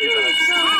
Gracias.